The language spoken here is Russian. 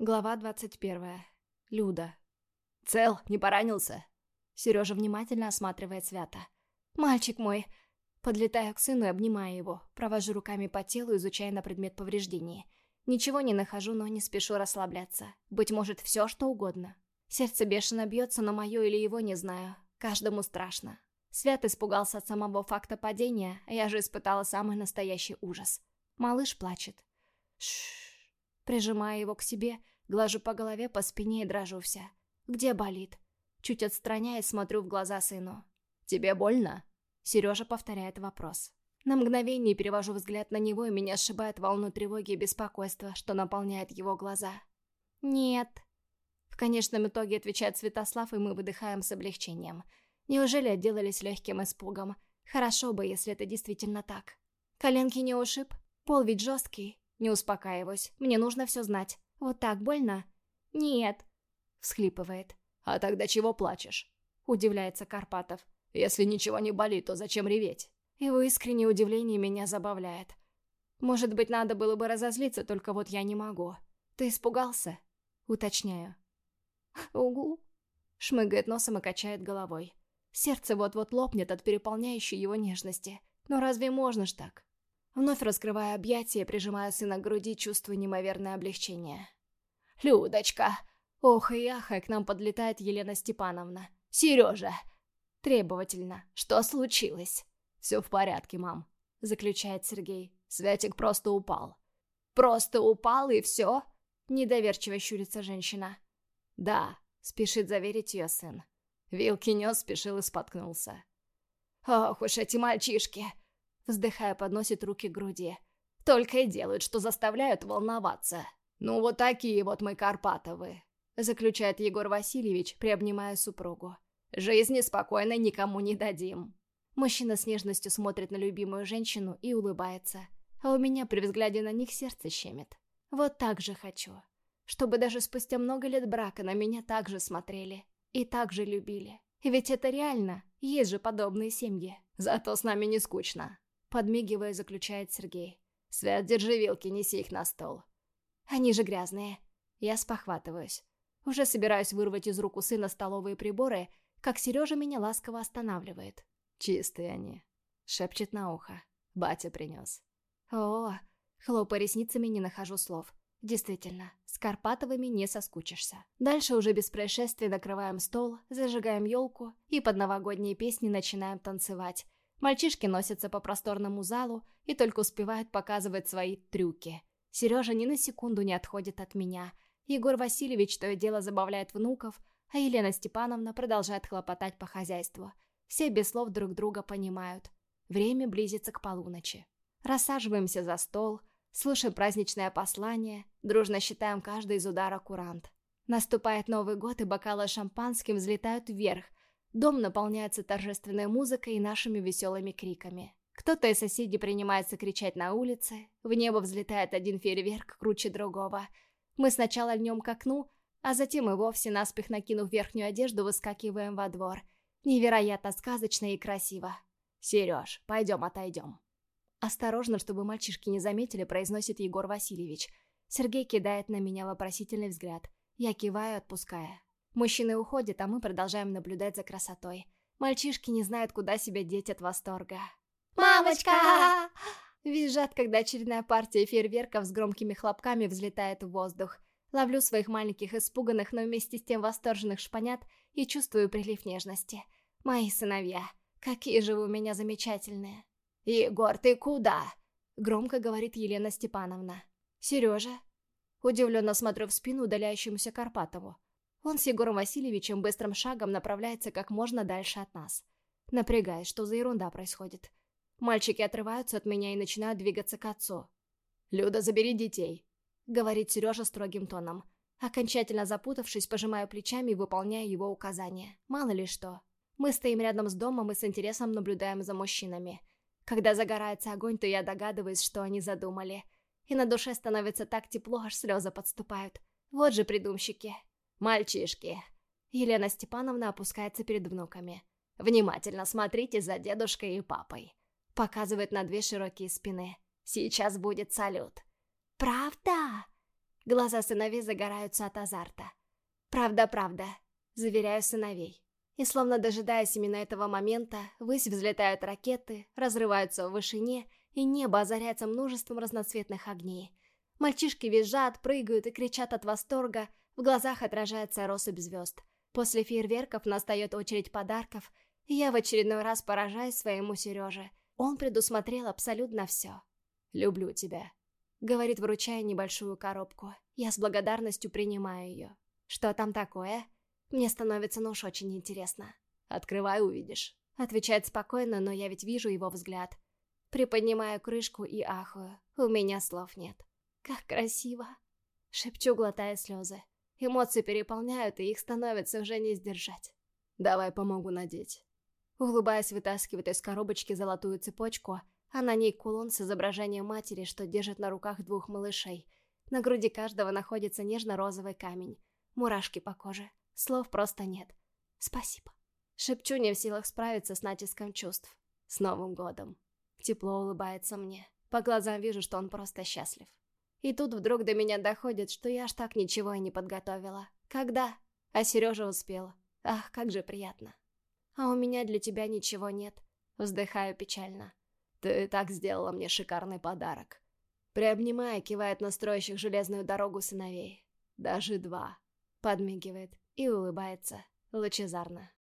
Глава 21. Люда. «Цел, не поранился?» Сережа внимательно осматривает Свята. «Мальчик мой!» Подлетаю к сыну и обнимаю его, провожу руками по телу, изучая на предмет повреждений. Ничего не нахожу, но не спешу расслабляться. Быть может, все, что угодно. Сердце бешено бьется, но мое или его не знаю. Каждому страшно. Свят испугался от самого факта падения, а я же испытала самый настоящий ужас. Малыш плачет. Шш. Прижимаю его к себе, глажу по голове, по спине и дрожу вся. Где болит? Чуть отстраняясь, смотрю в глаза сыну. «Тебе больно?» Сережа повторяет вопрос. На мгновение перевожу взгляд на него, и меня сшибает волну тревоги и беспокойства, что наполняет его глаза. «Нет». В конечном итоге отвечает Святослав, и мы выдыхаем с облегчением. Неужели отделались легким испугом? Хорошо бы, если это действительно так. Коленки не ушиб? Пол ведь жесткий. Не успокаиваюсь. Мне нужно все знать. Вот так больно? Нет. Всхлипывает. «А тогда чего плачешь?» Удивляется Карпатов. «Если ничего не болит, то зачем реветь?» Его искреннее удивление меня забавляет. Может быть, надо было бы разозлиться, только вот я не могу. Ты испугался? Уточняю. Угу. Шмыгает носом и качает головой. Сердце вот-вот лопнет от переполняющей его нежности. Но разве можно ж так? Вновь раскрывая объятия, прижимая сына к груди, чувствую неимоверное облегчение. «Людочка!» Ох и ахая, к нам подлетает Елена Степановна. «Сережа!» Требовательно. «Что случилось?» «Все в порядке, мам», — заключает Сергей. «Святик просто упал». «Просто упал и все?» Недоверчиво щурится женщина. «Да», — спешит заверить ее сын. Вилки нес, спешил и споткнулся. «Ох уж эти мальчишки!» Вздыхая, подносит руки к груди. «Только и делают, что заставляют волноваться». «Ну вот такие вот мы Карпатовы», заключает Егор Васильевич, приобнимая супругу. «Жизни спокойно никому не дадим». Мужчина с нежностью смотрит на любимую женщину и улыбается. А у меня при взгляде на них сердце щемит. Вот так же хочу. Чтобы даже спустя много лет брака на меня так же смотрели. И так же любили. Ведь это реально. Есть же подобные семьи. Зато с нами не скучно. Подмигивая, заключает Сергей. Свят, держи вилки, неси их на стол. Они же грязные. Я спохватываюсь. Уже собираюсь вырвать из рук у сына столовые приборы, как Сережа меня ласково останавливает. «Чистые они», — шепчет на ухо. Батя принес. «О, хлопая ресницами, не нахожу слов. Действительно, с Карпатовыми не соскучишься. Дальше уже без происшествий накрываем стол, зажигаем елку и под новогодние песни начинаем танцевать. Мальчишки носятся по просторному залу и только успевают показывать свои трюки. Сережа ни на секунду не отходит от меня — Егор Васильевич то и дело забавляет внуков, а Елена Степановна продолжает хлопотать по хозяйству. Все без слов друг друга понимают. Время близится к полуночи. Рассаживаемся за стол, слушаем праздничное послание, дружно считаем каждый из удара курант. Наступает Новый год, и бокалы шампанским взлетают вверх. Дом наполняется торжественной музыкой и нашими веселыми криками. Кто-то из соседей принимается кричать на улице, в небо взлетает один фейерверк круче другого — мы сначала льнем к окну, а затем и вовсе, наспех накинув верхнюю одежду, выскакиваем во двор. Невероятно сказочно и красиво. «Сереж, пойдем отойдем». Осторожно, чтобы мальчишки не заметили, произносит Егор Васильевич. Сергей кидает на меня вопросительный взгляд. Я киваю, отпуская. Мужчины уходят, а мы продолжаем наблюдать за красотой. Мальчишки не знают, куда себя деть от восторга. «Мамочка!» Визжат, когда очередная партия фейерверков с громкими хлопками взлетает в воздух. Ловлю своих маленьких испуганных, но вместе с тем восторженных шпанят и чувствую прилив нежности. Мои сыновья, какие же вы у меня замечательные. «Егор, ты куда?» Громко говорит Елена Степановна. «Сережа?» Удивленно смотрю в спину удаляющемуся Карпатову. Он с Егором Васильевичем быстрым шагом направляется как можно дальше от нас. Напрягаясь, что за ерунда происходит. Мальчики отрываются от меня и начинают двигаться к отцу. «Люда, забери детей», — говорит Сережа строгим тоном. Окончательно запутавшись, пожимаю плечами и выполняю его указания. Мало ли что. Мы стоим рядом с домом и с интересом наблюдаем за мужчинами. Когда загорается огонь, то я догадываюсь, что они задумали. И на душе становится так тепло, аж слезы подступают. Вот же придумщики. Мальчишки. Елена Степановна опускается перед внуками. Внимательно смотрите за дедушкой и папой. Показывает на две широкие спины. Сейчас будет салют. «Правда?» Глаза сыновей загораются от азарта. «Правда-правда», — заверяю сыновей. И словно дожидаясь именно этого момента, ввысь взлетают ракеты, разрываются в вышине, и небо озаряется множеством разноцветных огней. Мальчишки визжат, прыгают и кричат от восторга, в глазах отражается россыпь звезд. После фейерверков настает очередь подарков, и я в очередной раз поражаюсь своему Сереже. Он предусмотрел абсолютно все. «Люблю тебя», — говорит, вручая небольшую коробку. Я с благодарностью принимаю ее. «Что там такое?» Мне становится нож очень интересно. «Открывай, увидишь», — отвечает спокойно, но я ведь вижу его взгляд. Приподнимаю крышку и ахую. У меня слов нет. «Как красиво!» Шепчу, глотая слезы. Эмоции переполняют, и их становится уже не сдержать. «Давай помогу надеть». Улыбаясь, вытаскивает из коробочки золотую цепочку, а на ней кулон с изображением матери, что держит на руках двух малышей. На груди каждого находится нежно-розовый камень. Мурашки по коже. Слов просто нет. Спасибо. Шепчу, не в силах справиться с натиском чувств. С Новым годом. Тепло улыбается мне. По глазам вижу, что он просто счастлив. И тут вдруг до меня доходит, что я аж так ничего и не подготовила. Когда? А Сережа успел. Ах, как же приятно. А у меня для тебя ничего нет. Вздыхаю печально. Ты так сделала мне шикарный подарок. Приобнимая, кивает на строящих железную дорогу сыновей. Даже два. Подмигивает и улыбается лучезарно.